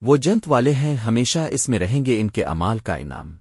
وہ جنت والے ہیں ہمیشہ اس میں رہیں گے ان کے امال کا انعام۔